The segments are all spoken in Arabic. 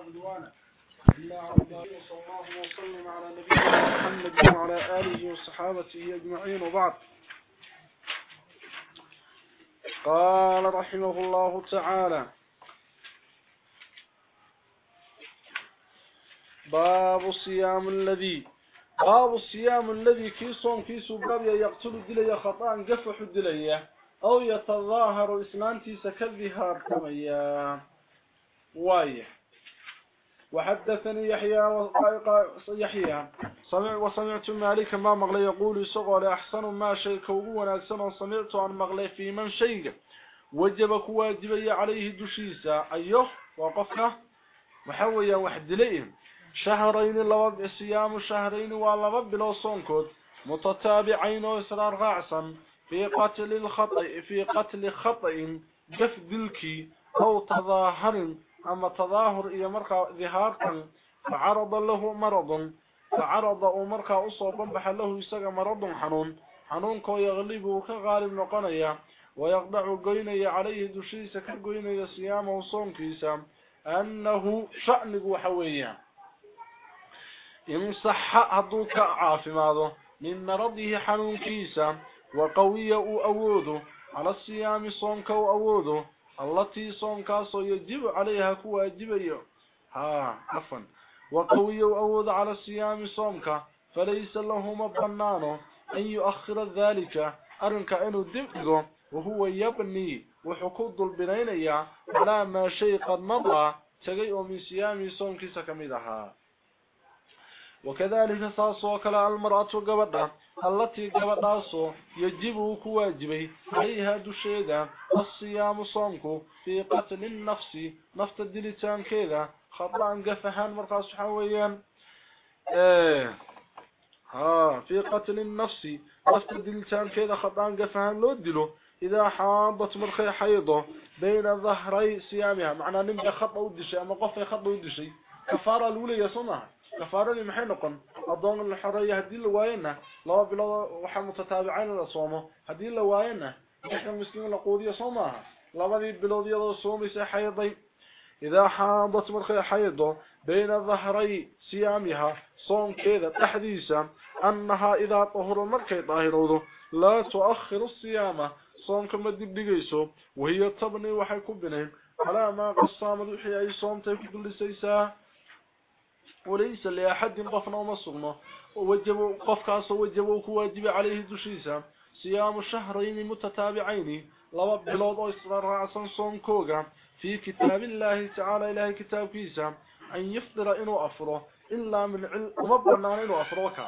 عدوانا إلا على وصلى الله وسلم على نبينا محمد وعلى آله وصحابته أجمعين وبعد. قال رحمه الله تعالى باب الصيام الذي باب الصيام الذي كي صوم كي سباب يقتل الدلية خطأ قفح الدلية أو يتظاهر إسلامتي سكالظهار كميا وايه وحدثني يحيى يحيى. سمع وسمعت مالك ما مغلي يقول سقول أحسن ما شيء كوغو ونأكسن سمعت عن مغلي في من شيء وجبك واجبي عليه دشيسا أيوه وقفك وحويا وحد لئهم شهرين لبب الصيام شهرين ولبب بلو صنكود متتابعين وإسرار غعصا. في قتل الخطأ في قتل خطأ. جف دلكي. أو تظاهر. أما تظاهر إيا مرقى ظهاركا فعرض له مرض فعرض مرقى أصوبا بحله يساق مرض حنون. حنون كو يغلبه كغالب نقنيا. ويقضع قيني عليه دشيس كقيني صيام وصوم كيسا أنه شأنه وحويا إن صح هدوك عافماده من مرضه حنون كيسا. وقوي أووده على الصيام صومك وأووده التي صومكاس يجب عليها كواجبية ها عفوا. وقوي أوض على الصيام صومك فليس له مبنانه أن يؤخر ذلك. أرنك أنه دمقه وهو يبني وحكوض البنينية على ما شيء قد مضى تغيء من صيام صومك سكمدها وكذلك ساسو كلا المرأة قبضة. التي قبضاسو يجب كواجبه. عليها دشيدا. الصيام صومك في قتل النفس. نفت الدلتان كذا خطأ قفهان مرقى حويا إيه. ها. في قتل النفس. نفت الدلتان كذا خطأ قفهان لو دلو إذا حاضت مرخي حيضه. بين ظهري صيامها. معنى نمجى خطأ ودشي. أما قفة خطأ ودشي. كفارة الأولى يصنع. كفارة maxay noqon adoon la xoreeyo hadii la waayana laba bilood waxa mutataabiceen la soomo hadii la waayana dadka miskiin la qoodiyo soomaha labadii bilood iyadoo soomaysa xayday حاضت مرخي حيضه بين ظهري صيامها صوم كذا تحديثا أنها إذا طهر مرخي طاهروده لا تؤخر الصيام صوم كما دبدقيسو وهي تبني وحي كبنين على ما قصام الوحي أي صوم تيكو كل سيسا وليس لأحد قفنا ومصغنا ووجبوا قفكاس ووجبوا كواجب عليه دشيسا. صيام شهرين متتابعين. لبب بلوض وإصرار رأسا صوم كوغا. في كتاب الله تعالى إله كتاب كيسا أن يفطر إنو أفره إلا من علم ومبرنا إنو أفروك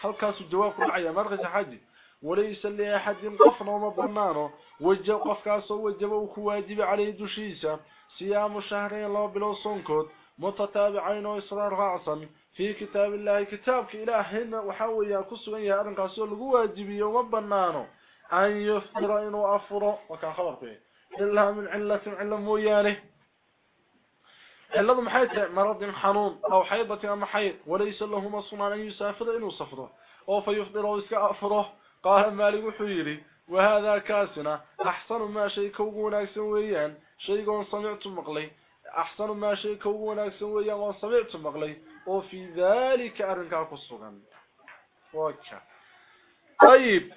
هل كاس الجواب العيا مرغز حاجي؟ وليس لأحد قفنا ومبرنانه وجب قفكاس ووجبوا كواجب عليه دشيسا. صيام شهرين لبب بلوض صنكود متتابعين وإصرار رأسا في كتاب الله كتابك إلهنا وحاويا كسويا أرنكاسو لغو واجبية ومبنانو أن يفطر إنو أفر وكان خبر فيه. إلا من علة علة مويانه علة محيطة مرض حنون أو حيضة أم حيض. وليس له مصنع أن يسافر إنو صفره أو فيفطر ويسكى أفره. قال مالك حيري. وهذا كاسنا. أحسن ما شيء كوغونا سويان شيء سمعت مقلي. أحسن ما شيء كوونا أكسن ويا ما سمعت مغلي وفي ذلك أرنك أقصغن وكا. طيب.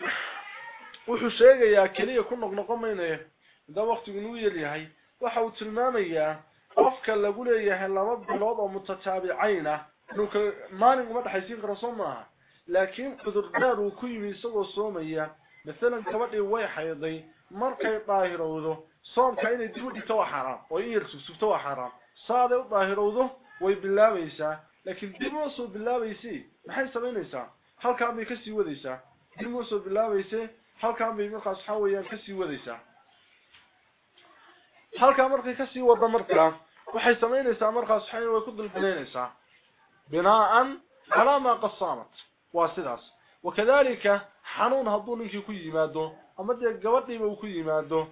وحو شيء يا كلي يكون نقنق منه ده وقت ينوي لهي وحو تلماني أفكا لقول إياه لمد بلوضة متتابعين. نوك ماني قمت حيثين قرصمها لكن قدر داروكي ميسا وصوميا مثلا كبت إيوه حيضي مركي طاهر وذو. صوم كان يدو ديتو حرام وير سبسبتو حرام صاده وظاهروده وي بالله بلاويسا لكن ديموسو بلاويسي ما حي سبينيسا هلكا بي كسي وديسا ديموسو بلاويسي هلكا بي مخا صحويا كسي وديسا هلكا مرقي كسي ودا مرقا وحي سمينيسا مرقا صحين وي كدل بلينيسا بناءا على ما قصامت واسداس وكذلك حنون هضون كي كيمادو اما دي غوديبو كيمادو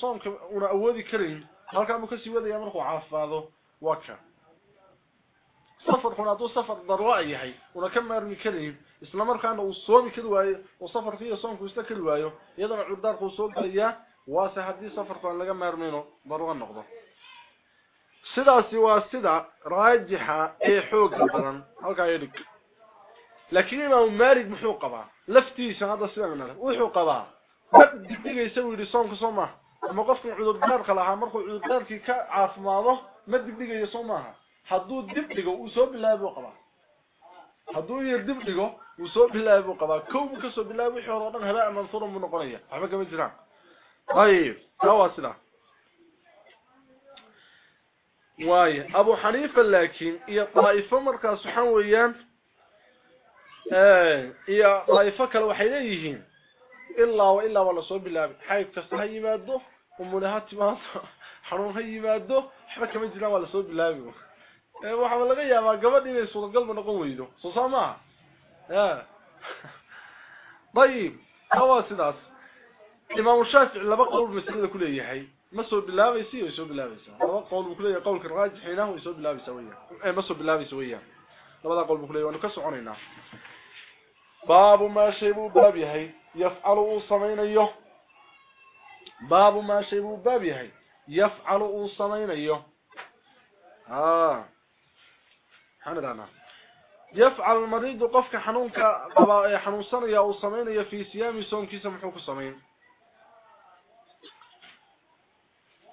soomka una awoodi karin halkaan uu ka sii wadaya markuu caafimaado waa ka safarkuna hadduu safar darwa yahay una ka maarmi karin isla markaana uu soomi kari waayo oo safarka iyo soomku isla kari waayo iyadana cudurdaarka uu soo galayaa waase haddii safarkan laga maarmayno darwa noqdo sidaasi waa sida raajixa ee xoog badan halka yidhi laakiin imaam maalik muxuu qabaa laftiisa hadda sidana wuxuu qabaa digdigaysa uu yidhi soonka soo maaha ama qofkan cudurdaarka lahaa markuu cudurdaarkii ka caafimaado ma digdigayo soo maaha hadduu dib dhigo uu soo bilaabi buu qabaa hadduu yar dib dhigo uu soo bilaabi buu qabaa kow buu kasoo bilaabi wixii hore o dhan habaa mansuuran buu noqonaya waxba kama jiraan ayib taa waa sidaa واي ابو حنيفه لكن هي طائفه markaas waxaan weeyaan ee iyo طائفه kale waxay leeyihiin إلا وإلا ولا بالله الله حيث تسهى يماده ومنهات ماده حروم هي يماده حبا كما يجينا ولا صوب الله إيه، وحبا لغي ما قمت إلي صوت القلب نقوم ويده صوصا ما طيب هو سيداس. إمام الشافع اللي بقى قول بمسيطة كل أي حي. ما صوب الله يسيه ويصوب الله يسيه هو قول بكل أي قول كالغاج حينه ويصوب الله يسويه ما صوب الله يسويه لبدا قول بكل أي وأنه كسعون هنا باب ما شيبه بابي هي يفعل صمينيو باب ما شيبو باب يحي يفعل صمينيو آه. حمدنا يفعل المريض قفك حنونك قبا حنون سنيا أو صمينيا في صيام صومكيسا محوك صمين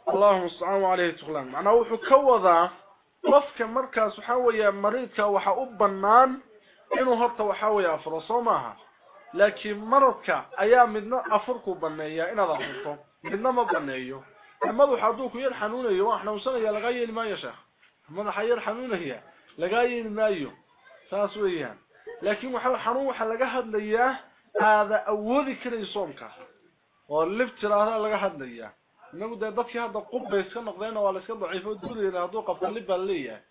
اللهم استعان عليه تغلان معناه وحو كوضا qofka markaas waxa weeyaa maridka waxa u banaan inuu horta waxa weeyaa afro maaha لكن مرضك أيام من افرك بنيا إن اد من ما بنيو لما هو حدوك يا الحنون يا أيوه، إحنا وصلنا يا لغاي ما يا شيخ. ما حي الحنون هي لغاي ما يو ساسويا لكن هو حنون حلا ليا هذا اودي كري صومك ولفت راه لغا هذليا انو دك هذا قبس كنقدينا ولا اسك ضعيف ودينا هذو قف لي باليه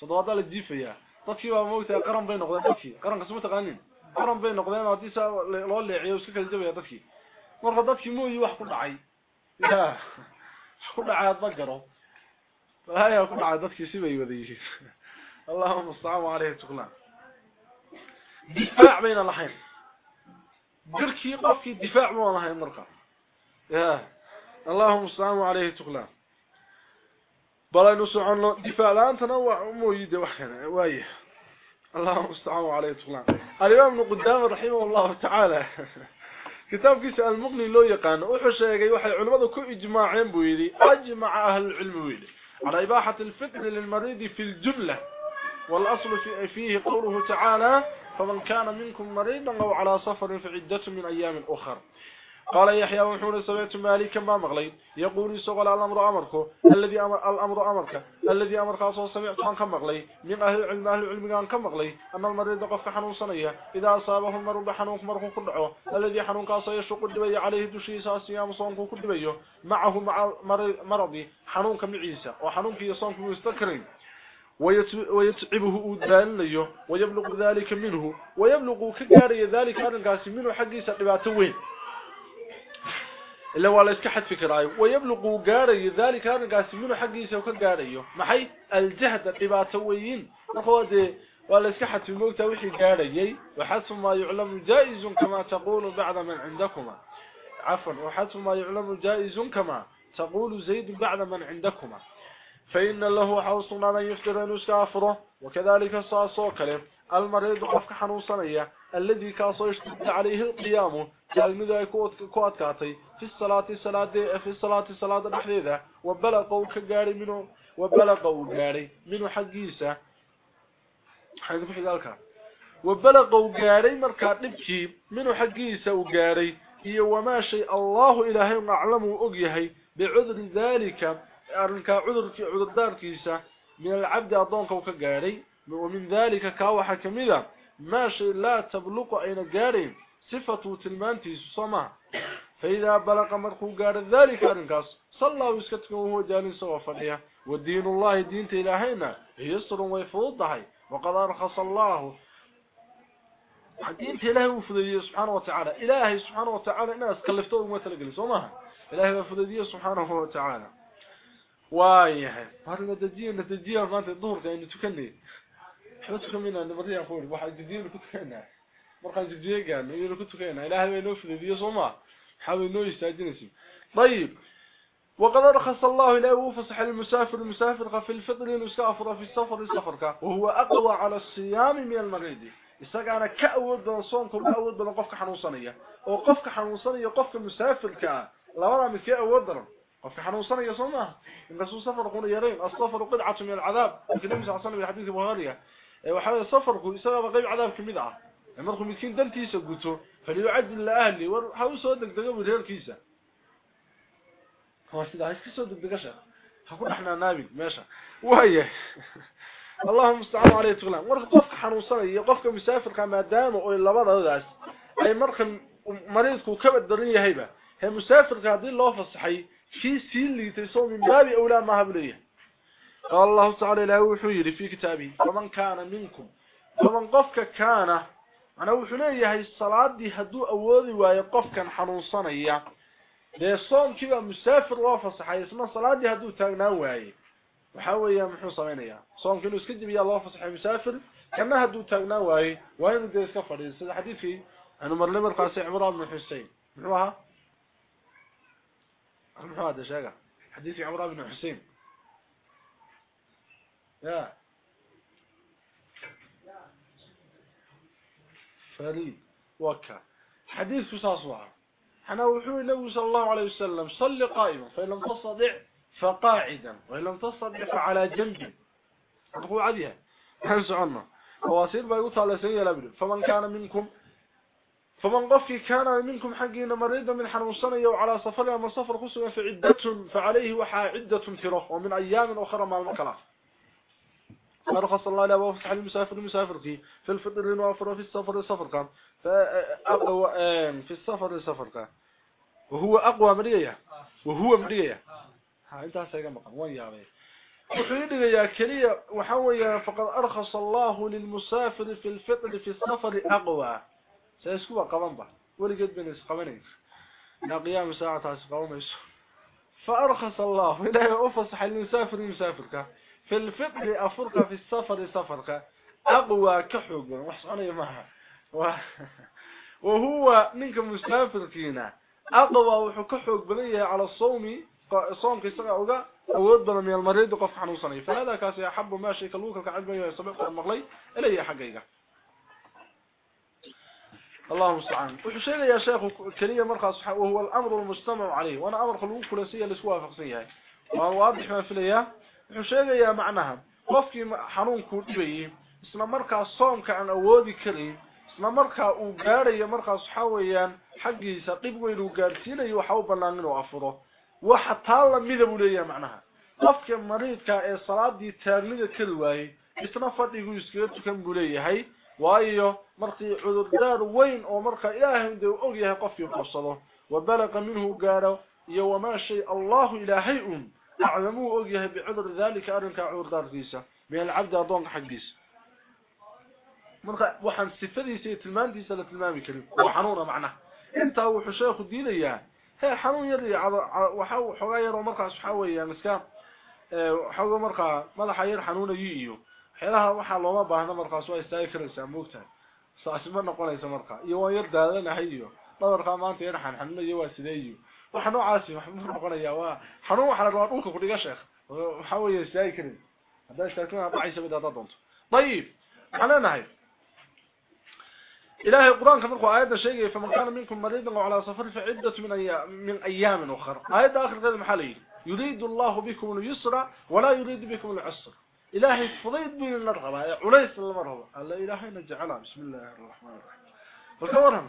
صدوا هذا الجيفيا طفي ما موت قرن بين نقدين طفي قرن قسمه قانين qaran bay noqdeen haddii saa loo leeciyo iska kala jabaya dadkii marka dadkii mooyi wax ku dhacay ya wax ku dhacay adba garo haya ku dhacay dadkii sibay wada yihiin allahuma mustacaan caleyhi tuklaan difaac bayna lahayn jirkii qofkii difaac ma lahayn marka ya اللهم استعان عليه تقلان بلا نسعن دفاع لا انت نوع مويده وحنا وايه اللهم استعان عليه تقلان الإمام ابن قدامة رحمه الله تعالى كتاب كيس المغني لو يقان waxay culimadu ku ijmaaceen buu yiri ajma ahl ilm wili على إباحة الفطر للمريض في الجملة والأصل في فيه قوله تعالى فمن كان منكم مريضا أو على سفر فعدة من أيام أخرى قال يحيى وحول سمعت مالكا ما مغلي يقول سقل الأمر أمرك الذي أمر الأمر أمرك الذي أمر خاصه سمعت عن كمغلي من أهل العلم أهل العلم كان كمغلي أن المريض قف حنون سنيه إذا أصابه المرض بحنون مرخ كدعو الذي حنون كاس يشق دبي عليه دشي صيام صوم كدبيو معه مع مرضي حنون كمعيسى وحنون في صوم مستكرين. ويتعبه ذلك ويبلغ ذلك منه ويبلغ كغاري ذلك ارنقاس منه حقيسه دباتو وين؟ إلا ولا اسك حد فكراي ويبلغ غار ذلك هذا قاسمين حقيسه وكا غاريو ما هي الجهد الطباتويين نخوذ ولا اسك حد في موته وشي غاريي وحسما يعلم جائز كما تقول بعض من عندكما. عفوا وحسما يعلم جائز كما تقول زيد بعض من عندكما. فإن الله حوصنا أن يفتر أن وكذلك الصاصو كلم المريض قفك حنوصنية. الذي كان يشتد عليه القيام. قال ماذا يكون كواد كاتي. في الصلاة الصلاة في الصلاة الصلاة بحريدة وبلغوا كقاري منه وبلغوا قاري منه حق يسا حيث في حقالك وبلغوا قاري مركات نبكي منه حق يسا وقاري هي وما شيء الله إلهي معلمه أقيهي بعذر ذلك أرنك عذر في عذر دار كيسا من العبد أضانك وكقاري ومن ذلك كاوحة كمذا ما شيء لا تبلغ أين قارين صفة تلمانتي سما فإذا بلغ مرخو قار ذلك أرنكاس صلى ويسكتك وهو جالس وفريا والدين الله دين إلهينا يسر ويفوضحي وقد أرخص الله. دين إلهي وفضلية سبحانه وتعالى. إلهي سبحانه وتعالى إناس كلفتوه مثل قلس وما إلهي وفضلية سبحانه وتعالى. وايه. هذا دجيه دجيه ما تدور كأنه تكني. طيب. وقد رخص الله إلى وفصح المسافر المسافر في الفطر المسافر في السفر السفر وهو أقوى على الصيام من المريض يساق على كأود صوم كل اود بنقفك حنوصانية وقفك حنوصانية قفك مسافر لو رأى مثل اود وفي حنوصان يصنع إن رسول صفر قول يريم الصفر قدعة من العذاب. في نمس عصانه الحديث بغالية waxa safarku isaga qayb cadaab kamid ah markuu midkiin daltiisa guto faliyu'adil la ahli war waxa uu soo degdego wiilkiisa هو سيده iska soo degdegasha ha ku dhaxnaa naabig meesha waaya اللهم استعان عليه تغلان ورق قفك xanuunsanaya qofka musaafirka maadaama oo labadoodaas ay markan mariidku ka badaran yahayba he musaafirka hadii loo fasaxay في سيليتay soo min baabi awla ma habliya قال الله تعالى له لي في كتابي. فمن كان منكم فمن قف كان. أنا وحليه هذه الصلاة دي هدو أولي ويقفك حنون صنية صوم كيف مسافر وفص حيث ما الصلاة دي هدو واي وحاول يا محو صمينية صوم كيف يسكدم يا الله وفص حي مسافر كما هدو واي وين دي سفر. حديثي أنا أنه مرلم القاسي عمره بن حسين. محوها؟ محوها دي حديثي عمره بن حسين. يا. فريد وكا. حديث ساسوها حنا وحو النبي صلى الله عليه وسلم صل قائما فإن لم تستطع فقاعدا وإن لم تستطع فعلى جنب. هو عديها هنس عنا وواصير بيقول على لابد فمن كان منكم فمن قفي كان منكم حقين مريضا من حنوصنية وعلى سفر من سفر خصوصا في عدة فعليه وحا عدة تره ومن أيام أخرى مع المكلاف فرخص الله له وفسح المسافر المسافر فيه في الفطر وفر في السفر السفر كان. فأقوى في السفر السفر كان. وهو أقوى مريا وهو مريا ها انت سيغا مقام. وين يا بي وحيد يا كليه وحويا فقد أرخص الله للمسافر في الفطر في السفر أقوى. سيسكوا قبان با ولقد بن اسقبنين لا قيام ساعة اسقوميس فأرخص الله. إلهي أفصح المسافر المسافر كان. في الفقه أفرق في السفر سفرك. أقوى كحوق وحصاني معها وهو منك مسافر كينا أقوى وحكحوق بنيه على الصوم صوم كيسا أوغا أود بنا من المريض وقف حنوصني فهذا كاسي أحب ما شيء كالوكا كعلمي يسبق المغلي إليه حقيقة. اللهم استعان وحشيغ يا شيخ كلية مرخص وهو الأمر المجتمع عليه. وأنا أمر خلوك كلاسية لسوافق فيه وواضح ما في ليه sheegayaa macnaha qofkii xanuunku dhibayay isla markaa soomka aan awoodi karin isla markaa uu gaarayo markaas waxa weeyaan xaggiisa dhib weyn uu gaarsiinayo waxa u bannaan inuu afuro waxa taa la midab uu leeyahay macnaha qofka mariidka ee salaadii taagnida kari waayey isna fadhigu iskaga tukan buu leeyahay waayo markii cudurdaar weyn oo markaa ilaahay uu og yahay qofkii qabsado wabalaqa minhu gaaro iyo wamaa shay allahu ilaahay un أعلموا أوجه بعذر ذلك أرنك عذر داركيسة من العبد أضونك حقيس وحن سفدي سي تلمان دي سنة تلمامي كريم وحنونا معنا. انت هو حشيخ الدين اياه هي حنون يري وحاو حغاير ومرقى سحاوي يا مسكان. حاو مرقى مدحا ير حنون ييو حيلها وحا لوما باهنا مرقى سوا يستاي كريسا موقتا ساسما نقوليس مرقى يو ير دادنا هيو مرقى maanta yar xan xanuna iyo waa sideeyo waxa noocaasi wax ma noqonaya waa xanuun waxa la rabaa dhulka ku dhiga sheekh waxa weeye saay karin hadaa shirkana dhacaysa mid hada doonto القرآن كما قال آيات شيء فمن كان منكم مريضا على سفر فعدة من أيام, من أيام أخرى. آيات آخر غير محلي يريد الله بكم اليسر ولا يريد بكم العسر. إلهي فضيت بين النرغبة عليس المرغبة قال إلهي نجعلها بسم الله الرحمن الرحيم. فكورهم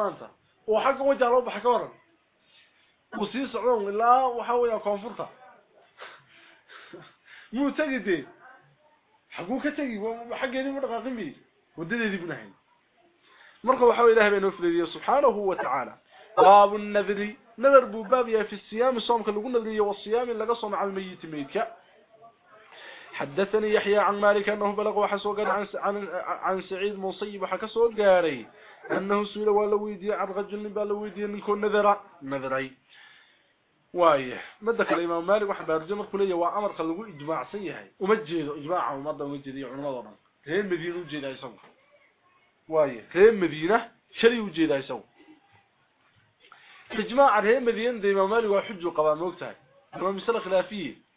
maanta oo xagga wajah loo baxa ka waran uu sii socdo ilaa waxa weeyaa koonfurta muu tagi dee xaguu ka tagi xaggeedii ma dhaqaaqin bi wadadeedii buu nahay marka waxa ilaahay baa inoo filayay subhanahu wa ta'ala باب النذر نذر بو باب يا في الصيام صومك لو نذريه والصيام لغا صوم على الميت ميتك حدثني يحيى عن مالك أنه بلغ وحس وقال عن عن سعيد مصيب وحكسوق قاري أنه سئل ولويدي عن رجل بلويدي أن يكون نذرا نذري. وايه ما ذكر الإمام مالك وحبار جمر كلية وأمر خلقه إجماع سيها ومجهد إجماع ومرضى ومجهد يعون نظرا. كيم مدينة وجهد يسوق وايه كيم مدينة شري وجهد يسوق إجماع الهيم مدينة إمام مالك وحج وقبام وقتها. أمام سلخ لا فيه.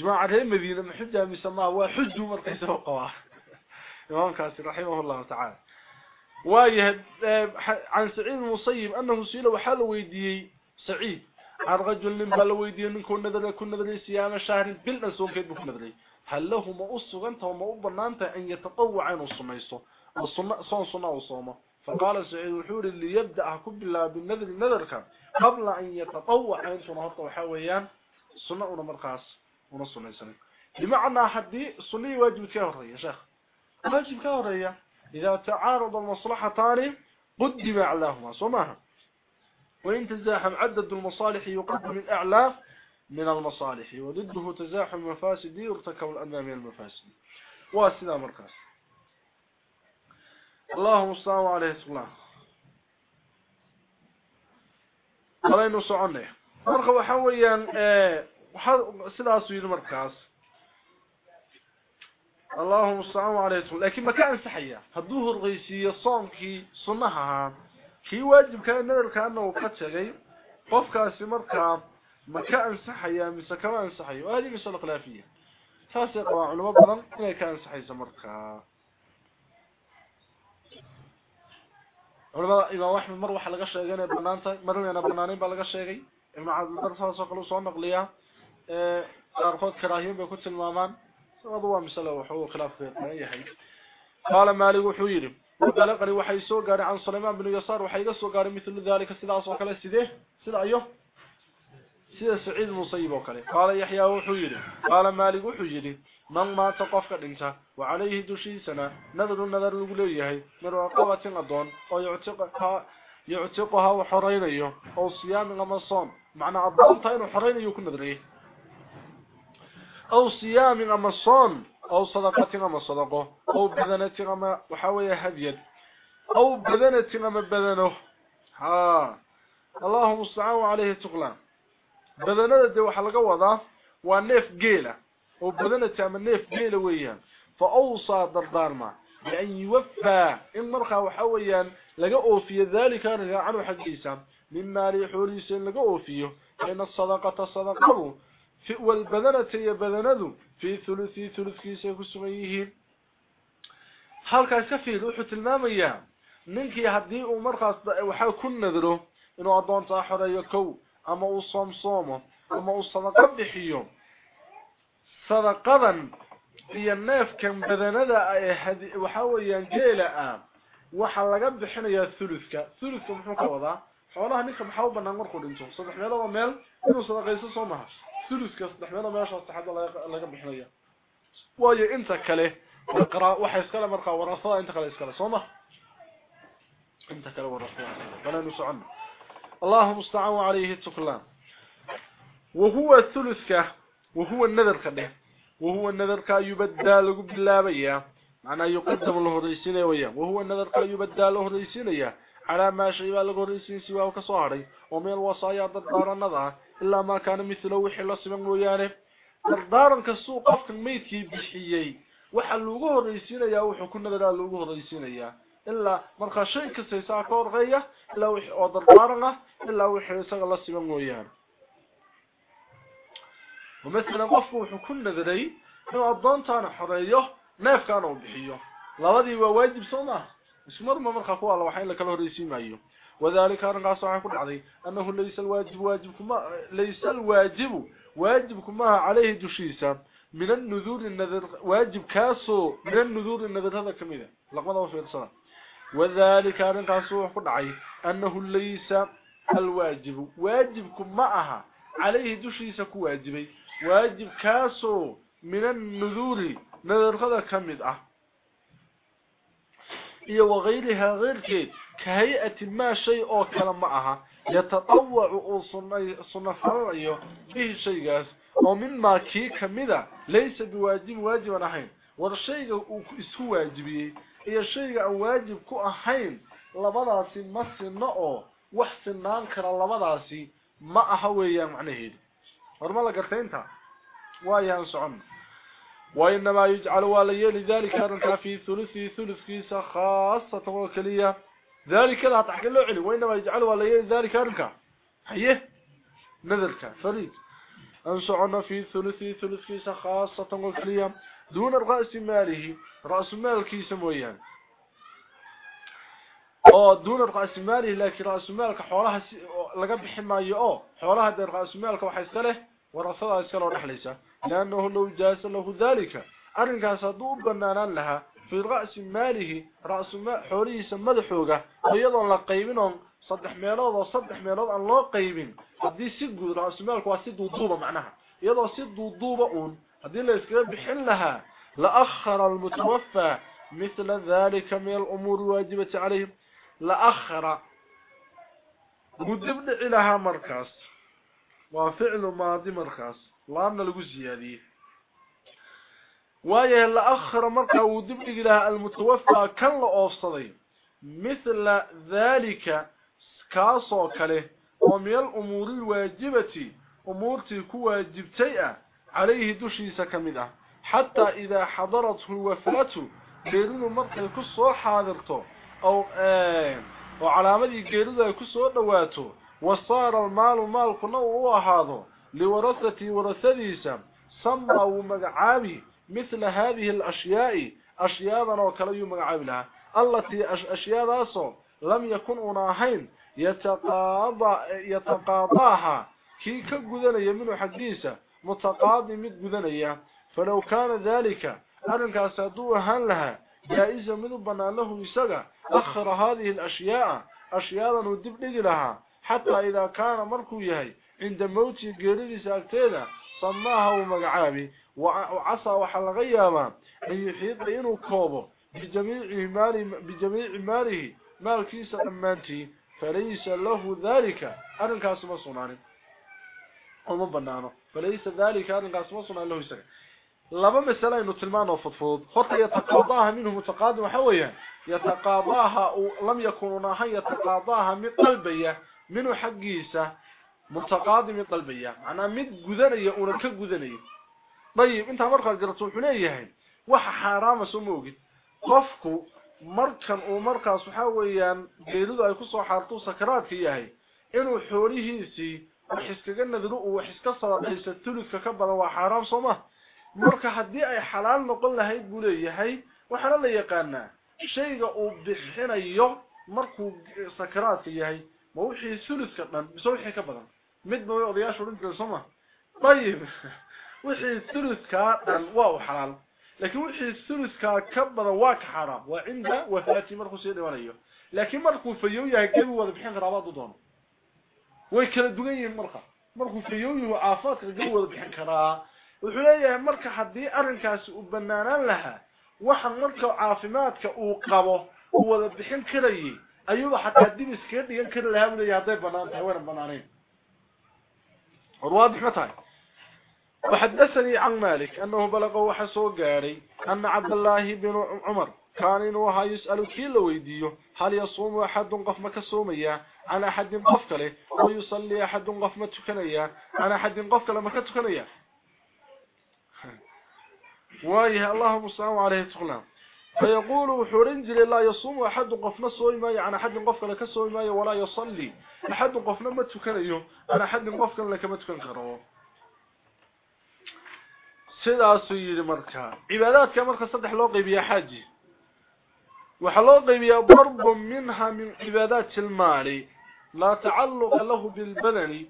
Reer madiina ma xuja misama waa xujo markay soo qaba imam kaasi rahimahullah ta'ala waaye عن سعيد المصيب أنه سئل وحال ويديي سعيد. عن رجل من بلويدي منكم نذر كن نذر صيام شهر بالنسوم كيد بكم نذر هل له ما اسغنت وما وبنانت أن يتطوع عن الصميسو والصنع صون صنع وصومه فقال سعيد الحور اللي يبدأ بالله بالنذر نذرك. قبل أن يتطوع عن صنعه وحويان صنعنا مرقاس ونص ميسن بمعنى حدي صني واجب كهريه يا شيخ. واجب كهريه إذا تعارض المصلحتان قدم إعلاهما صمها وإن تزاحم عدد المصالح يقدم الأعلى من المصالح وضده تزاحم المفاسد يرتكب الأدنى من المفاسد. واسنا مركز. اللهم صل عليه صعنه marka waxa weeyaan ee waxa markaas Allahumma sallu alayhi laakiin ma ka ansaxaya haduu horqeysiyo soomkii sunnaha kii waajibka nadarkaana uu ka tagay qofkaasi markaa ma ka ansaxaya mise kama ansaxayo hadi misal khilaafiya taasi qaba culimo badan inay ka ansaxayso markaa culimada imaam axmed mar waxa laga sheegay inay banaanta marna banaanin baa laga sheegay ibn cabdilbar saasoo kale soo naqliya ee ارخوت كراهيم بكل سلمان موضوع مساله وحقوق خلاف يحيى قال مالك وحير وقال قري وحي سو غار عن سليمان بن يسار وحي سو غار مثل ذلك سلاس وكلا سيده. سلايو سيده سعيد مصيب وكلا قال يحيى وحير قال مالك وحير من ما تقف قدنت وعليه دشي سنة. نظر نظر الوليه من رقبة قدون أو يعتقها يعتقها وحرينيه أو صيام لما صام معنى الضغطين وحرينيه كنا دريه أو صيام أما صوم أو صدقة أما صدقه أو بدنة أما وحاوية هديد أو بدنة أما بدنه. ها. اللهم استعانوا عليه تقلان بدنة دي وحلقة وضع ونف قيلة. أو بدنة أما نف قيلة ويان فأوصى دردارما بأن يوفى. إن مرخى وحاويا لقوا في ذلك رجع عنه حقيسا مما لحوريس لقوا فيه فإن الصدقة صدقه. والبدنه هي بدنه في ثلثي ثلثي شيخ سميه هل كان كفي روح المامي منك يهدي أمر خاص. وحال كنا درو انه اذن صاحرة يكو. أما صوم صوم أما صوم قد يوم صدقا في الناف كان بدنه هذه. ينجيل ام waxaa laga bixinayaa suluska suluska wuxuu ka wadaa xoolaha ninka maxaa u banaa marku dhinto sadex meelo meel inuu sadaqaysto thuluthka saddex meelood meesha saxada laga bixinaya waayo inta kale اقرا waxa iskala markaa warasada inta kale iskala sooma inta kale warasada bana nuscon اللهم استعان عليه التكلان وهو الثلث وهو النذر كده. وهو النذر كا يبدل باللابيا معناه يقدم له رئيسين ويا. وهو النذر كا يبدل له رئيسين على ما شيء له رئيسين سواه كصهري ومن الوصايا ضدار النظر. الا ما كان مثله وحي الله سبحانه ويانه دردارن كسوق قفك ميدكي بخيي waxa lagu horeysiinaya wuxuu ku nabada lagu horeysiinaya illa marka shay kasta isaa ka horqeeya illa wix oo dardaaran ah illa wixii isaga la siban mooyaan ومثلا qofku wuxuu ku nadaray inuu adoontaana xoreeyo neefkaana uu bixiyo labadii waa waajib sooma ismarma marka ku wala waxa in la kala horeysiimayo وذلك رغاس waxa ku dhacday annahu laysa alwajib wajibkuma laysa alwajib wajibkuma عليه دشيسا من النذور النذر واجب كاسو من النذور النذر هذا كميده لقمه في الصلاة. وذلك أن كاسو خدعي أنه ليس الواجب. واجبكم معها. عليه دشيسا كواجبي واجب كاسو من النذور. نذر هذا كميده iyo wagayriha ghayrkeed كهيئة ما شيء أو كلام معها. يتطوع صنع فرعية. به شيء قاس ومما كي كمدا ليس بواجب واجب نحين. والشيء اسهو واجبي. هي الشيء واجب كو أحين. لبداسي مسنا أو وحسنان كرا لبداسي ما أحويا معنهيد. ورما لقرتينتا وايان سعون وإنما يجعل والي لذلك أرنك في ثلثي ثلث كيسة خاصة وكلية. ذلك لا تحكي له علي وإنما يجعله ولا ذلك أرنك حيه نذلك فريد. أنسعنا في ثلثي ثلث كيسة خاصة قلت دون رأس ماله. رأس مال كيسة مويان دون رأس ماله لكن رأس مالك حوالها س... لقب حماية حوالها دين رأس مالك وحيث له ورصدها السلام رحليسة لأنه لو جاس له ذلك أرنك سدوب بنانا لها. في رأس ماله رأس ماله حوري سمد حوله ويضا لقيمنا صدح ميلاد وصدح ميلاد عن الله قيمين هذه سد رأس مالك وصد وضوبة معناها. يضا سد وضوبة هذه اللي يسكرون بحل لأخر المتوفى مثل ذلك من الأمور الواجبة عليهم. لأخر. مدبن إلها مركز. وفعل ماضي مركز. لا من الوزي هذه. وهي لأخر مركز ودبن إلها المتوفى كان لأفصدي مثل ذلك كاسو كله ومن الأمور الواجبة أمورتي كواجبتي عليه دشي سكمده حتى إذا حضرته ku soo xaadirto oo ee oo calaamadii geeridu ay ku soo dhawaato wasaara almaalu maalkuna uu ahaado liwarasati warasadiisa sama uu magacaabi مثل هذه الأشياء أشياء وكلا يمغعب لها التي أشياء لم يكن أناهين. يتقاضاها. كي كقذنية منه حديثة متقاضي مد قذنية فلو كان ذلك أرنكاس هدو أهان لها. جائزة من بنا له يسغى أخر هذه الأشياء أشياء ندبنج لها. حتى إذا كان مركو يهي عند موت قريب ساكتين صماها ومقعابي وعصى وحل غياما أن يحيط إنه كوبه بجميع ماله, بجميع ماله مال كيس أمانتي فليس له ذلك. أرنكاس مصنعني ومن بنانه فليس ذلك. أرنكاس مصنعني له يسغى لما مسألة إنه تلمان وفضفوض خطة يتقاضاها منه متقاضم حويا يتقاضاها لم يكون ناها يتقاضاها من قلبية منه حقيسة. متقاضم من قلبية. معنى مد قذنية ونكا قذنية. طيب انت مرقى قرطوا حنيهين وحا حرام سموغي قفكو مركن ومركا سحاويا قيلو أي كسو حارتو سكرات ياهي إنو نذرو وحسكا صلاحيسة الثلث كبدا وحرام صمه marka hadii ay xalaal noqon lahayd buu leeyahay waxana la yaqaanaa shayga uu bixinayo markuu sakaraadka yahay ma wixii suluska dhan mise wixii ka badan مد نوع ضياش ورنت لسمه طيب وحي الثلث كان واو حلال لكن وحي الثلث كان كبر واك حرام وعند وفاتي مرخص يدي وليه لكن مرخو في يويا هكذا هو بحين غرابات ودونه ويكال الدقيني المرخة مرخو في يويا هو عافات هو بحين كراء وحلية مرخة حدي أرنكاس وبنانان لها وحن مرخو عافماتك أوقابه هو بحين كريي أيوه حتى الدين سكيرد ينكر لها من يهدي بنانتها وين بنانين واضح متى؟ وحدثني عن مالك أنه بلغه وحسو قاري أن عبد الله بن عمر كان إنه يسأل كيل ويديه هل يصوم أحد قف مكسومية؟ عن أحد قف له ويصلي أحد قف متكنية عن أحد قف له مكتكنية وايه اللهم صل عليه وسلم. فيقول وحرنج لله يصوم أحد قفنا صويما يعني أحد قفنا لك صويما ولا يصلي. أحد قفنا ما تكن أيوه أنا أحد قفنا لك ما تكن كروا سيد أسوي لمركة عبادات كمركة صدح لوقي بيا حاجي. وحلوقي بيا برب منها من عبادات المال. لا تعلق له بالبدن.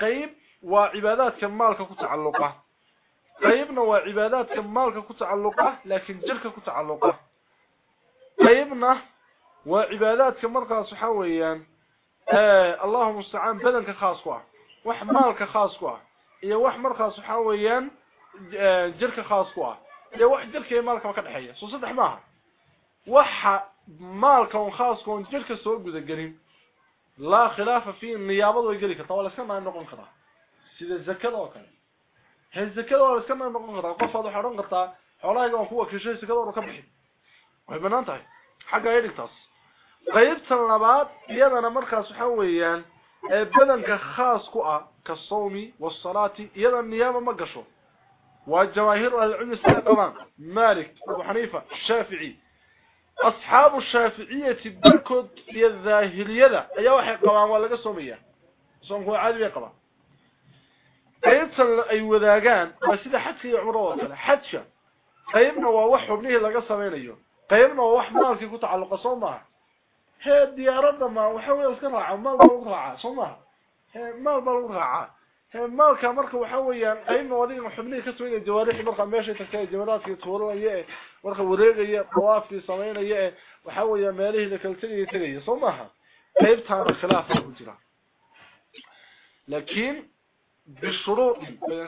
قيب وعبادات كمالك كتعلقه. Qaybna waa cibaadaadka maalka ku tacalluqa laakiin jirka ku tacalluqa qaybna waa cibaadaadka markaas waxa weeyaan allahuma mustacaan badanka khaas ku ah wax maalka khaas ku ah iyo wax markaas waxa weeyaan jirka khaas ku ah iyo wax jirka iyo maalka ka dhaxeeya soo saddex maaha waxa maalka on khaaska on jirka soo guda gelin laa khilaafa fi niyaabadu way geli kartaa wala iska ma noqon karaa sida zakada oo kale hay zakada wala iska noqon karaa qof aad waxaan qartaa xoolahayga oo kuwa kishay zakada oo ka bixin way banaan tahay xagga ay dhigtaas qaybtan labaad iyadana markaas waxa weeyaan ee badanka khaas ku ah ka sawmi was-salati iyada niyaaba ma gasho waa jawaahir al-ilm saqaban malik abu hanifa shafi'i asxaabu shaafi'iyati barkood iyo zaahiriyada ayaa waxay qabaan waa laga soomayaa soonku caadi bay qabaan قيبتن اي وداغان ما سيده حدش عمره وصل حدش قيبنا ووحو بنيه لا سمينيو قيبنا ووح مالك كو تعلق سوما هاد يا رب ما وحو يلكرا عمال بلو رعا سوما ما بلو رعا مالك مرك وحو ويان قيبنا وادين وحبني كسوين الجوارح مرك ماشي تكاي جمرات يتورو إيه مرك وريغي طواف في سمين إيه وحو يا ماله لكلتي تري سوما قيبتها خلاف الهجره لكن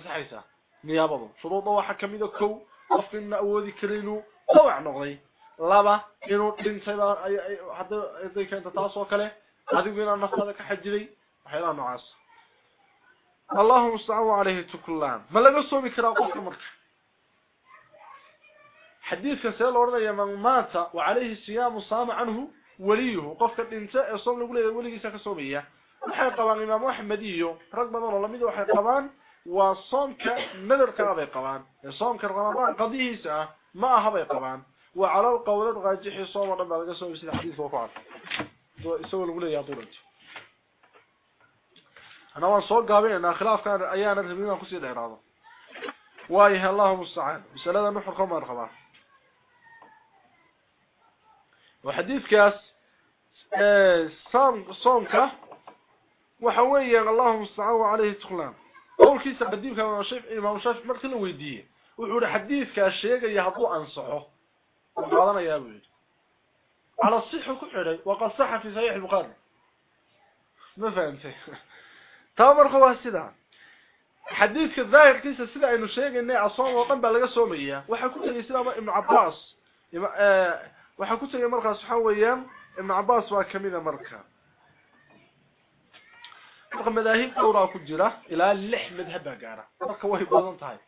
saxaysa niyaabadu shuruuda waxa kamida kow qofkina awoodi karinu tawac noqday laba inuu dhintay hadda haday keento taas oo kale adigu inaan naftaada ka xajiday waxyaalaha noocaas اللهم استعانوا عليه تكلان ما marka xadiidka see la oranaya man maata wa alayhi siyam saama anhu waliyuhu qofka dhinta ee soom lagu leeyahay waligiisa ka soomaya waxay qabaan imaam ahmed iyo rag badan oo lamid waxay qabaan waa soomka nadarka bay qabaan soomka ramadaan qadihiisa ah ma aha bay qabaan wa ala alqawlad raajixi soom dhan baa laga soomi sida xadiidka ku cad isagoo lagu leeyahay duulanti أنا وان صوت قابلنا خلاف كان أيانا ربينا كسي الإعراض وايه الله المستعان مسألة نحر خمار خبار وحديث كاس صام صومك وحويا الله المستعان وعليه تخلان أول كيسا قديم كان شايف إمام شايف مرتين ويديه وحول حديث كاس شيء يهضو أنصحه وقالنا يا أبوي على الصحة كحري وقد صح في صحيح البخاري ما فهمت تامر هو سيدا حديث الظاهر كيس سيدا انه شيء انه عصام با laga soomaya waxa ku tagay sida ibn Abbas waxa ku tagay markaas waxa weeyaan ibn Abbas waa kamida marka. Marka madaahib dhowra ku jira ilaa 6 madhab gaara marka way badan tahay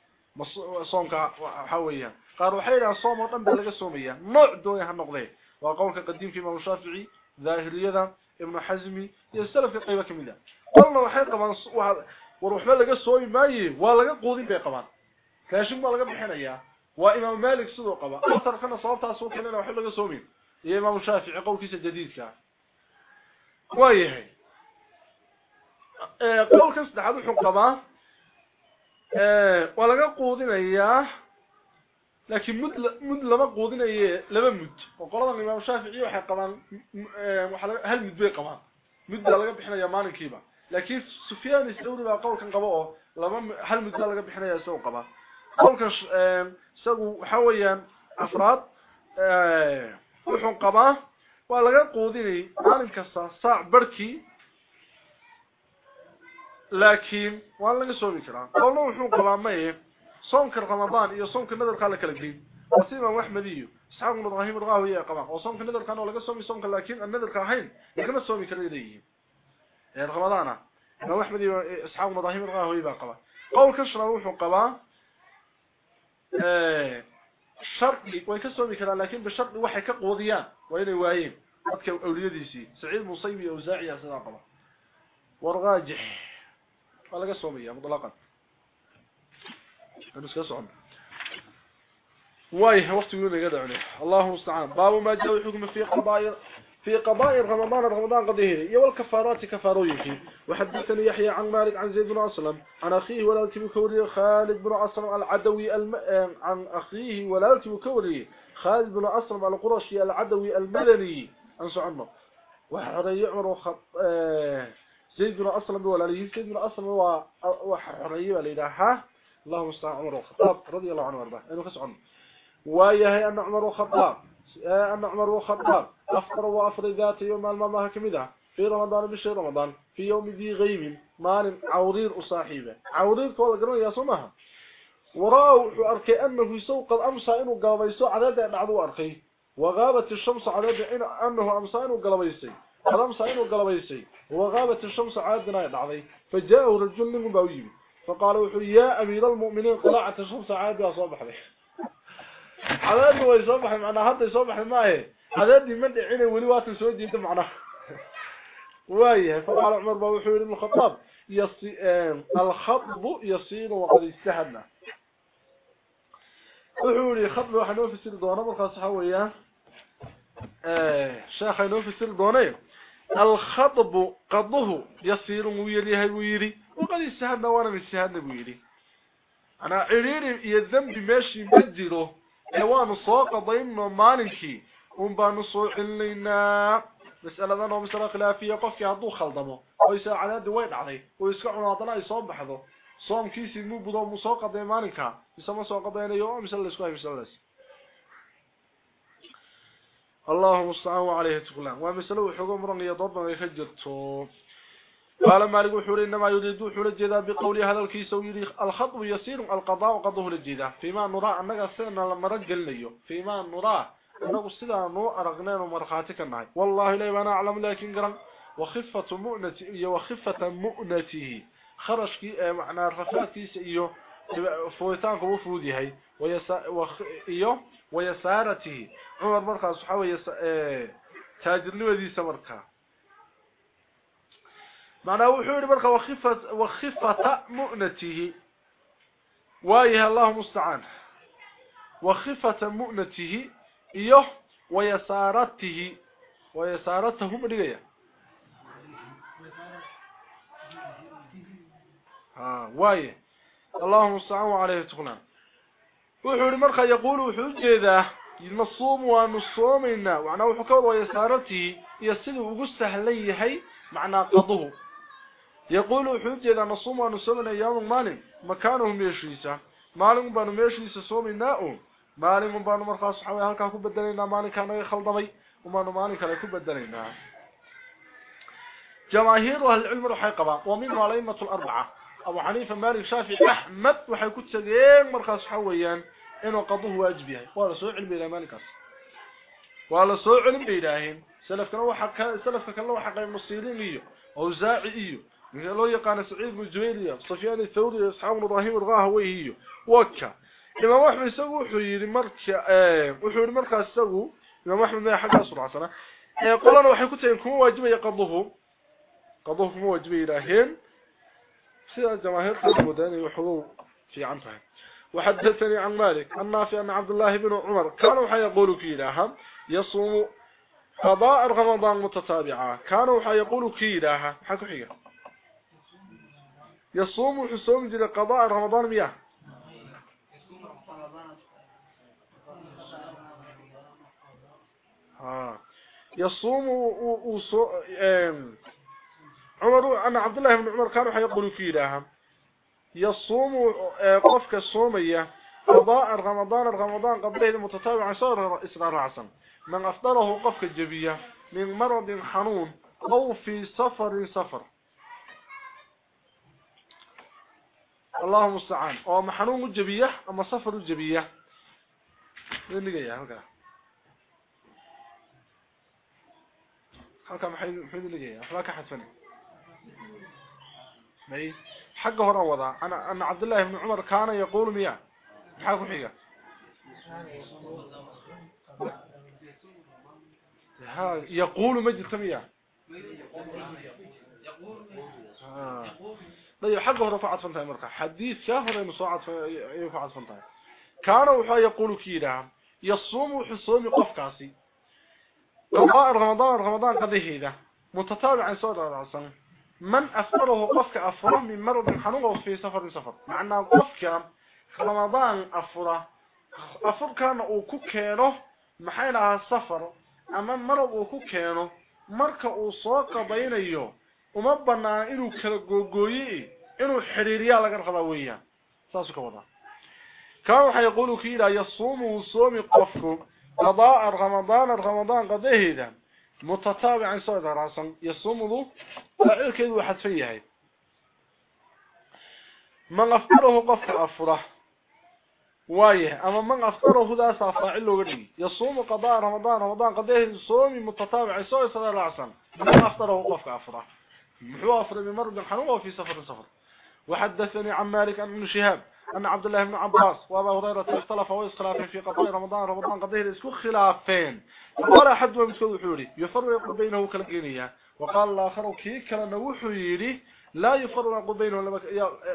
soonka waxa weeyaan qaar waxay yiraahdaan soom oo dhan ba laga soomaya nooc dooya ha noqday waa qowlka qadiimkii Imam Shafi'i zaahiriyada ibn Hazmi iyo salafka qayba kamida qolna waxay qabaan war waxba laga sooyi maaye waa laga qoodin bay qabaan kaashin baa laga bixinayaa waa imaam malik sidoo qaba atarkana sababtaas oo kale waxba laga soomin iyo imaam shaafici qowlkiisa jadiidka waayahay قول كسد حدو حقبا ولقا قوضين اياه لكن مد لما قوضين اياه لما مد وقرد ان امام شافعي وحقبا هل مد بيقبا مد لقا بحنا يماني كيبا لكن سفيان يسعوني بقى قول كان قبقه لما هل مد لقا بحنا يسعو قبا قول كس ساقو حويا افراد وحقبا ولقا قودين اياه مالك الساع بركي ولا سوي كرا قولنا وحن قباه ما إيه صومك رمضان iyo soomka nadar kala kala gelin wasiima waxmadiyo isxaaq ibn ibrahim raawi ya qaba oo soomka nadar kan oo laga soomi soomka laakiin nadar ka ahayn laga soomi kara leeyihiin رمضان ما احمد اصحاب مضاهيم الغاوي بقى قبا قول كشرا وحو قبا إيه شرط way ka soomi karaan laakiin bisharط waxay ka qoodiyaan waa inay waayeen dadka awliyadiisi saciid musaybi iyo zaaciya sida qaba warqaajih soomiya mutlaqan anus ka socon وايه وقت يقول لي قدعني اللهم استعان باب ما جاء حكم في قضايا في قضاء رمضان رمضان قضيه يا والكفارات كفارويه وحدثني يحيى عن مالك عن زيد بن أسلم عن أخيه ولالك بكوري خالد بن أسلم العدوي الم... عن أخيه ولالك بكوري خالد بن أسلم القرشي العدوي المدني أنسوا عنه وحري عمر وخط بن أسلم ولاليه زيد بن أسلم وحري وليدها اللهم استعان عمر وخطاب رضي الله عنه وارضاه انه كسعن وياهي أن عمر وخطاب أن عمر وخطاب أفطر وأفطر ذات يوم المامها كمدها في رمضان بشهر رمضان في يوم ذي غيم مال عورير أصاحبه عورير كولا قرون يصمها ورأوا أركي أنه يسوق الأمسى إنه قابيسو عدد بعضو أركي وغابت الشمس على انه امسان وقلبيسي امسان وقلبيسي وغابت الشمس عادنا دعدي فجاء رجل من باويم فقالوا يا أمير المؤمنين طلعت الشمس عادي صباح. لي هذا هو يصبح معنا هذا يصبح ما هي. هذا دي من ولي واسن سو جيت معنا. وايه فقال عمر بن وحير بن الخطاب يصي الخطب يصير وقد استهدنا وحوري خطب وحنو في سير دونا markaas waxa weeyaan ee الخطب قضه يصير مويليها الويري وقد يستهد وأنا بيستهد الويري أنا عريري يذنب ماشي بجره اوان صاق ضيم مالكي ومبان صوح لنا مسألة ذنه ومسألة خلافية. قفك يهضو خلدمه ويسا على هذا الويد عليه ويسكعنا عطلا يصاب بحضه صوم كيسي مو بضو مصاق ضيم يسمى صاق ضيم ايوان مسألة اسكوهي مسألة اسكوهي اللهم استعان عليه تقولان ومثله وحوغ مرن يضرب ما يخجرته قال مالك وحوري إنما يريد حول الجدا بقول هذا الكيس ويري الخطب يسير القضاء وقضه للجدا فيما نرى أنك سنه لما رجلنيو فيما نرى انه سدا نو أرغنين ومرخاتي كناي والله لا أنا أعلم لكن قرن. وخفة مؤنتي وخفة مؤنته خرجكي معنى رفاتيس fooyitaanka uu fudud yahay ويس ويو إيوه، ويسارته. عمر مرقى صحابه يس آه، تاجر لوديس مرقى معنى وحور مرقى وخفت وخفت مؤنته. وايه الله مستعان. وخفت مؤنته يو ويسارته. ويسارته من ليه آه، وايه. اللهم صل على سيدنا وحور مرخا يقول وحور ذا ما الصوم وأن الصوم إنا وعنا ويسارتي ويسارته يسده وقسته ليهي معنى قضه يقول وحور ذا نصوم الصوم وأن الصوم إنا يوم مالن مكانه ميشريسة مالن بان ميشريسة صوم إنا مالن بان مرخا صحوة هل كان كبدلين مالن كان يخلضمي ومان مالن كان يكبدلين جماهير أهل العلم الحقبة ومن مالئمة الأربعة. أبو حنيفة مالك شافي أحمد وحيكوت سديق مرخص صحويا. إنه قضوه واجب يهي ولا سوء علم إلى مالك ولا سوء علم إلهين. سلف كان وحق سلف كان له حق المصيرين إيو أو زاعي من الله يقان سعيد بن جويلية صفيان الثوري أصحاب إبراهيم الغاهوي إيو. وكا. إمام أحمد سووا وحيري مركا وحيري مركا سووا إمام أحمد ما حق أسرع سنة قلنا وحي كنت يكون واجب يقضوه قضوه. واجب إلهين. سيدة جماهير المداني وحضور في عنفها وحدثني عن مالك النافع أن عبد الله بن عمر. كانوا حيقولوا كيلاها يصوم قضاء رمضان متتابعة كانوا حيقولوا كيلاها حكو حقا يصوم حسوم جل قضاء رمضان مياه. ها. يصوم وصو عمر أن عبد الله بن عمر كانوا حيقولوا كيلاها يصوم قفك الصومية قضاء رمضان رمضان قبله المتتابع صار إسرار عسن من أفضله قفك الجبية من مرض حنون أو في سفر سفر. اللهم استعان أو محنون الجبية أما سفر الجبية. اللي جاي هلكا هلكا محيد اللي جاي هلكا حسن مي حق هره أنا أن عبد الله بن عمر كان يقول مياه. حق حقه ها يقول مجد يقول حق هره فعد فنتاي مركه حديث شهر صعد يفعد فنتاي كان وحا يقول كيدا يصوم حصوم قفكاسي رمضان رمضان قد هيدا. متتابعا صدر العصر. من أفطره قفك أفره من مرض حنوغ في سفر سفر. معنى قفك رمضان أفره أفر كان أوكو كينو محيلها السفر. أما مرض أوكو كينو مركا أوصاق بين أيو ومبنا إنو كالقوقوي إنو حريريا لغن خضوية ساسو كوضا كانوا حيقولوا كيلا يصوم وصوم قفك. قضاء رمضان رمضان قد إهدا متتابعا سوى راسا يصوم فاعل كيد واحد فيه. من أفطره قفك أفره. وايه. أما من أفطره ذا فاعل غدي يصوم قضاء رمضان. رمضان قضيه صوم متتابع سوى صلاه العصر من أفطره قف افرح محو افر بمرض حنوه في سفر سفر. وحدثني عن مالك عن شهاب. أن عبد الله بن عباس وأبا هريرة اختلف واسخلاف في قضاء رمضان. رمضان قضيه اسكو خلافين. ولا حد من وحوري. يفرق بينه كالقينيه وقال الآخر كي كان وحوري. لا يفرق بينه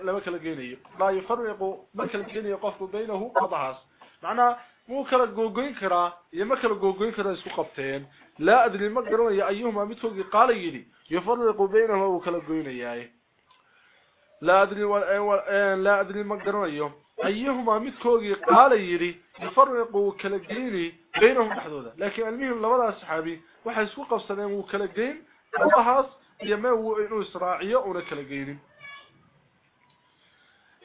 لما كالقينيه لا يفرق ما كالقينيه قف بينه قضاهاس معنى مو iyo ma kala googoyn karaa isku qabteen la adri ma garanayo ayuhuma midkood qaal yiri yafarqu baynahuma kala gooynayay لا أدري ولا اي ولا إيه، لا أدري ما أقدر أيوه أيهما مثكوغي قال يري يفرقوا كل بينهم محدودة. لكن المهم لا هذا أصحابي واحد سوق قفصلين وكل جين وخاص يما إنه اسرائيه ولا كالجيني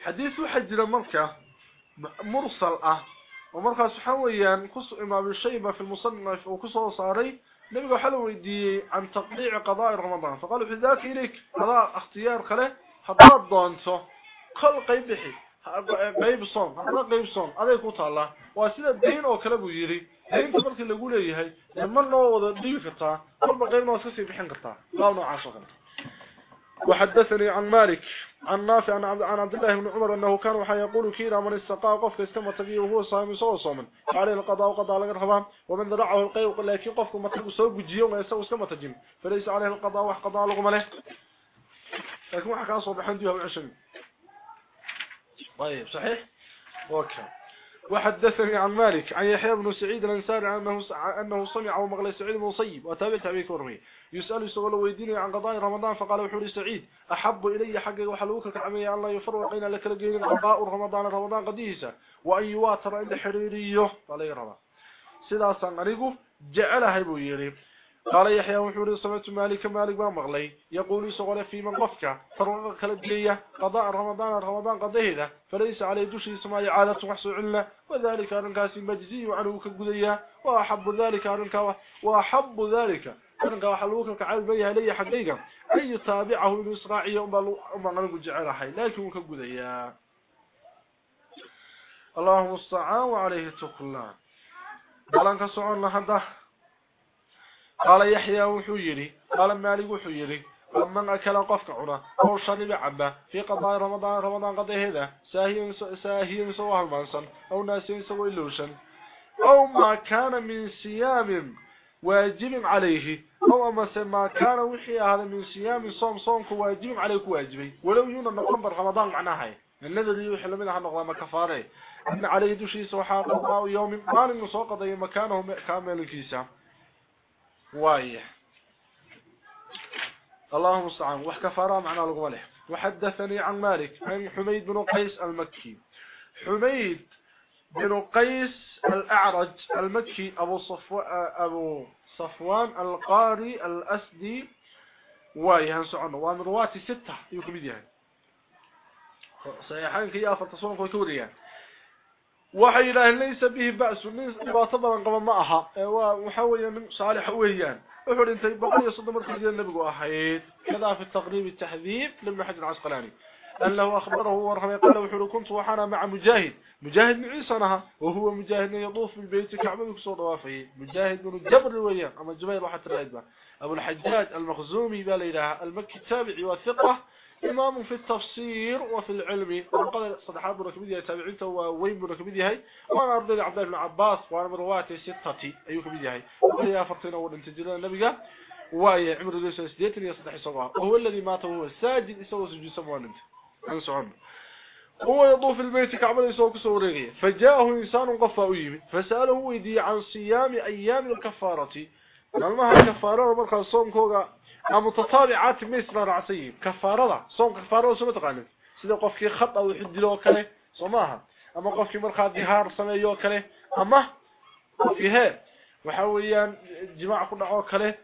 حديث واحد لمركه مرسل آه. ومركة سحويا قص إمام الشيبه في المصنف وقصة صاري. نبي حلو ودي عن تقطيع قضاء رمضان. فقالوا في ذاك إليك قضاء اختيار خله haddaad doonto kol qayb bixi qayb soon hadda qayb soon aday ku taala waa sida deyn oo kale buu yiri deynta markii lagu leeyahay ma noo wada dhibi kartaa kolba qaybna waa iska bixin kartaa qaab وحدثني عن مالك عن نافع عن عبد, عن عبد الله بن عمر أنه كان وحا يقول كيرا من استقاء قفك استمى تقيه وهو صائم سوى صوما عليه القضاء وقضاء لك الرحبان ومن ذرعه القيء لكن قفك مطلق سوى بجيه وما يسوى استمى تجم فليس عليه القضاء وحقضاء لكم عليه لكن waxa ka soo baxan diyo عشان طيب صحيح؟ أوكي. وحدثني عن مالك عن يحيى بن سعيد الأنصاري أنه أنه سمع ومغلى سعيد بن مصيب وتابع تابع كرمي. يسأل سؤال ويديني عن قضاء رمضان فقال وحوري سعيد أحب إلي حقي وحلوك كعمي الله يفرقين لك لجين قضاء رمضان رمضان قديسة. وأن يواتر عند حريريه قال يرى سداسا انغو جعلها يبو يري قال يحيى وحوري سمعت مالك مالك ما مغلي يقول سغل في من قفك فرق كلا دليه قضاء رمضان رمضان قضيه فليس عليه دشي سماي عادة وحسو عله وذلك أرنكاس مجزي عنه كقدية وأحب ذلك أرنكا وأحب ذلك أرنكا وحلوك كعال بيه لي حقيقة. أن يتابعه الإسراعي أما نقول جعل حي. لكن كقدية اللهم استعان وعليه التقلان. بلانك سعون لحظة قال يحيى وحيري قال مالك وحيري من أكل قفك عنا أو شرب عبا في قضاء رمضان رمضان قضي هذا ساهي ساهي سواه المنصن أو ناسين سوى اللوشن أو ما كان من صيام واجب عليه أو ما كان وحي هذا من صيام صوم صوم واجب عليك واجبي. ولو يونا نقنبر رمضان معناها. الذي يحل منها نقضى كفاره. أن عليه دشي سوحا قضاء يوم ما لنسوق قضي مكانه كامل الكيسة. وايه اللهم استعان. وحكفارا معنا الغوله وحدثني عن مالك عن حميد بن قيس المكي. حميد بن قيس الأعرج المكي أبو, صفو أبو صفوان القاري الأسدي. وايه هنسعنا ومن رواتي ستة. يمكن بديها صحيحين كي أفر تصوان كوتوريا. وحي الله ليس به بأس. ليس صبرا قبا معها إيوه، وحاوية من صالح ويهيان وحول أنت بقل يصد مركز النبي وحيد كذا في التقريب التحذيب لما العسقلاني. عسقلاني أنه أخبره ورحمة قال وحول كنت وحانا مع مجاهد. مجاهد من عيسانها وهو مجاهد يضوف من بيت كعبه وكسور وافه مجاهد بن الجبر الويهيان أما الجبير وحتى الأدبة أبو الحجاج المخزومي بالإله المكي التابعي والثقة. إمام في التفسير وفي العلم. وقال صدحات بركبيدية تابعينته ووين هاي. وأنا أرضي عبد الله بن عباس وأنا من رواتي ستتي هاي. وهي فرطين أول انتجلنا النبي وهي عمر ذي سيديتني يصدح صغار وهو الذي مات وهو الساجد يسوى سجود سموان أنت. هو يطوف البيت كعبه يسوق سوريه فجاءه إنسان قفا ويمي فسأله ويدي عن صيام أيام الكفارة. ما الكفارة؟ marka soomkooga ama متطابعات ميسنا رعصي كفارة صوم كفارة وصوم تقالي سيدي قف في خط أو يحد لوكالي صماها أما قف كي مرخى ذهار صمي يوكالي أما قف كي وحاوليا جماعة كنا عوكالي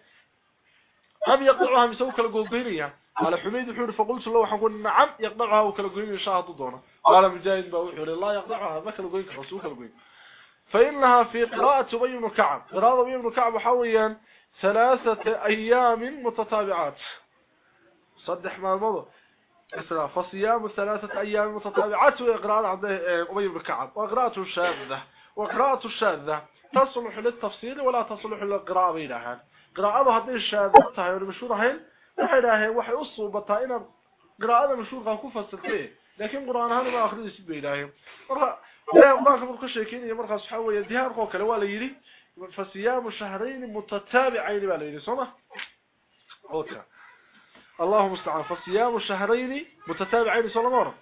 أم يقضعوها مسوكا القلبينية قال حميد الحور فقلت الله وحقول نعم يقضعها وكالقلبين شاهدوا دونا قال مجاين باوحور الله يقطعها ما كالقلبين كرسوكا القلبين فإنها في قراءة أبي بن كعب قراءة أبي بن كعب حويا ثلاثة أيام متتابعات. صدح ما إسراء. فصيام ثلاثة أيام متتابعات وإقراء عند أبي بن كعب وإقراءة الشاذة وإقراءة الشاذة تصلح للتفصيل ولا تصلح للقراءة بينها. قراءة هذه الشاذة تهي المشهورة هين. وحيدها وحي أصوبتها إن قراءة المشهورة كفصلتين لكن قرآن هذا ما أخذ يسيب ما قبل قشه كين مرخص حويا ديار خو كلا ولا يدي فصيام شهرين متتابعين ولا يدي سما اوكا اللهم استعان. فصيام شهرين متتابعين سلامور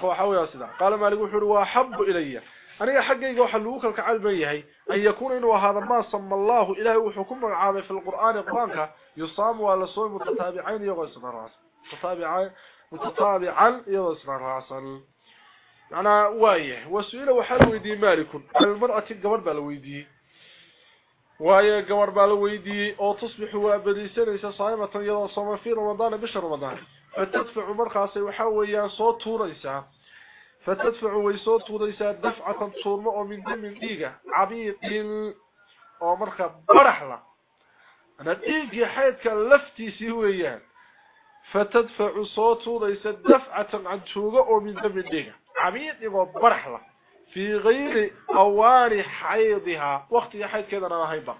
خو حويا سدا قال ما لي خو حب الي اني حقي خو حلو كل كعلبي هي أن يكون إنه هذا ما صم الله اله وحكم عامه في القرآن القرانك يصام ولا صوم متتابعين يغسل راس متتابعا متتابعا يغسل راسا أنا واية. وسئل وحال ويدي مالك المرأة قبر بالويدي واية قبر بالويدي أو تصبح وابديسان صائمة يضا صوم في رمضان بشهر رمضان. فتدفع مرخص وحاويا صوت توريسا فتدفع ويصوت توريسا دفعة تصورمه من دم ديقة عبيد أو مرخة برحلة. أنا ديقي حيثك لفتي سيويان فتدفع صوت توريسا دفعة عن توقع من دم ديقة عميد يبقى برحلة. في غير أوان حيضها. وقت يحيد كذا رهيبا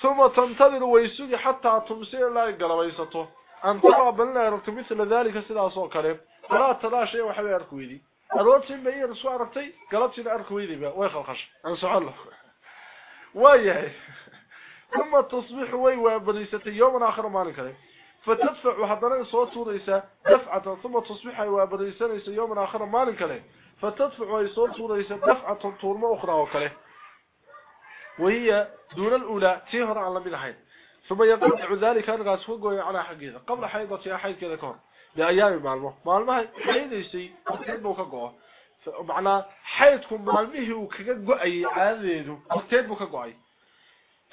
ثم تنتظر ويسوي حتى تمسير لا يقلبيسته أن ترى بلنا يركت مثل ذلك سلا صوكريم فلا ترى شيء وحبي أركويدي أروت بأي رسوع ركتي قلبت إلى أركويدي بها ويخلقش أنسع الله ويهي. ثم تصبح ويوى بريستي يوم آخر مالك عليه. فتدفع حضرين صوت وريسة دفعة ثم تصبح وابريسانيسة يوم آخر مالك كله. فتدفع صوت وريسة دفعة طورمة أخرى وكله. وهي دون الأولى تهر على حين ثم يقطع ذلك أنغاس فوقه على حقيقة. قبل حيضة حيث كذا كون. بأيام معلمة. معلمة حيثي قلتين بو كقوة. معنى حيثكم معلمه وكقوة عاديده قلتين بو كقوة.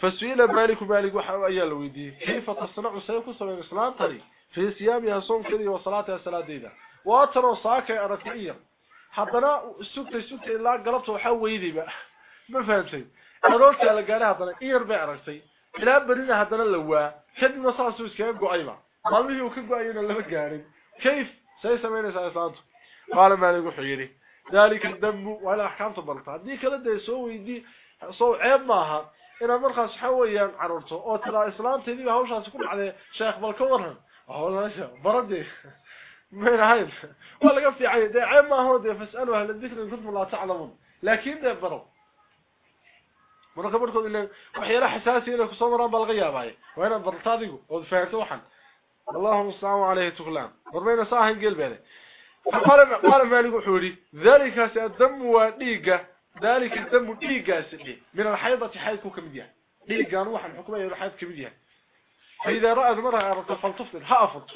فسئل مالك مالك وحاو ايا لويدي كيف تصنع سيكون سمين الإسلام؟ تري في صيامها صوم كذي وصلاتها صلاة ديدا. واتروا ساكي اركعيا حدنا سكت سكت إلا قلبت وحاو ويدي بقى. ما فهمتي اروك على غاري حدنا إير بي اركتي إلى برينا حدنا لوا كدنا ساسو اسكا غويبا مالمي uu ka go'ayna lama gaarin كيف؟ سيسمينيسا اسانت قال مالك وحيري. ذلك الدم ولا احكامته بلطه دي كلا دي سو ويدي سو عيب maaha inaad markaas waxa weeyaan carruurto oo tira islaamteedii hawshaas ku dhacday sheekh bal ka waran hawlaasha barade de ay ma hoo de fasalu ahla dhikr in kuntum la ta'lamun laakiin de baro marka barkood ilaa waxyaala xasaasi inay ku soo maraan bal qayaabay waa inaad bartaadigu oo faahto waxan اللهم صل عليه تغلام وربنا صاحن قلبه قال قال مالك ذلك الدم وديقه ذلك الدم ديغاس من الحيضة حيث كمديا ديغان وحا الحكومة الحيض كمديا فإذا رأى المرأة أردت فلتفضل هأفض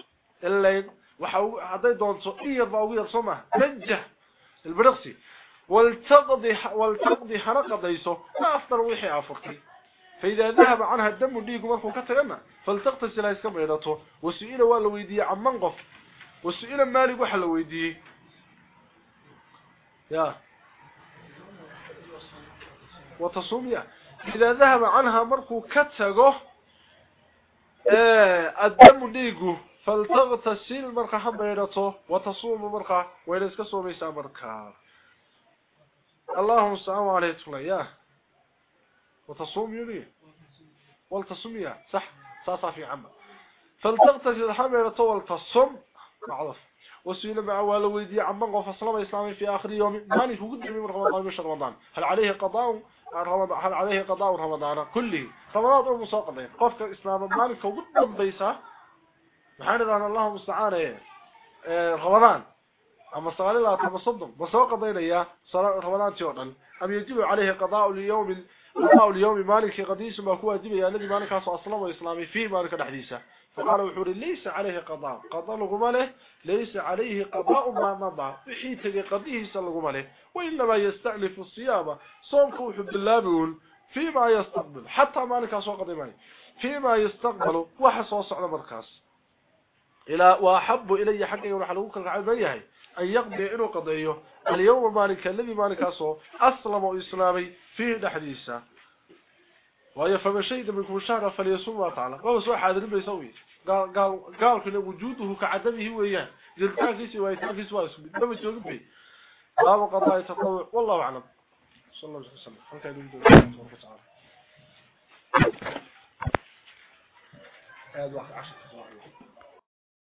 الليل وحاو هذي دونتو إير باوغير صمه نجه البرغسي والتقضي والتقضي حرق ديسو لا أفضل ويحي أفضل. فإذا ذهب عنها الدم ديغ مركو كتغنى فلتقتصل إسكم عيدته وسئل والويدي عن منقف. وسئل مالك وحل ويدي يا. وتصوميا إذا ذهب عنها مركو كتغو الدم ديغو فلتغتسل مركا حبيرته وتصوم مركا اسك صوميسا مركا. اللهم السلام عليه يا. وتصوم يلي والتصوميا صح؟ صاصا في عمه فلتغتسل حبيرته والتصوم. معروف. وسئل مع والويدي عمن قف الاسلامي في آخر يوم. مالك وقد من رمضان بشهر رمضان. هل عليه قضاء؟ هل عليه قضاء رمضان؟ كله. رمضان أو مساقطين قفت الإسلام مالك وقدم بيسا. محارض عن الله مستعان إيه، إيه، رمضان. أما صغال الله تبصدق مساقطين إياه صلاة رمضان تيوطا أم يجب عليه قضاء اليوم قضاء اليوم مالك قديس ما هو يجب عليه يا نبي مالك عليه وإسلامي فيه مالك الحديثة. فقال وحوري ليس عليه قضاء. قضاء لغماله ليس عليه قضاء ما مضى. وحيث قضيه سلغماله وإنما يستعلف الصيام. صومك وحب الله فيما يستقبل. حتى مالك أسوى قديماني فيما يستقبل وحصوص على مركز. إلى وأحب إلي حقه ونحلوك العبيه أن يقضي إنه قضيه. اليوم مالك الذي مالك أسوى أسلم إسلامي فيه الحديثة وهي فما شيء منكم الشهر فليصوم ما تعالى. وهو سوى حاضر بيسوي قال قال قال كل وجوده كعدمه وياه جلتاكيس ويتاكيس واسم لما بي باب قضاء التطوع والله أعلم. صلى الله عليه وسلم. انت يقول هذا واحد عشر.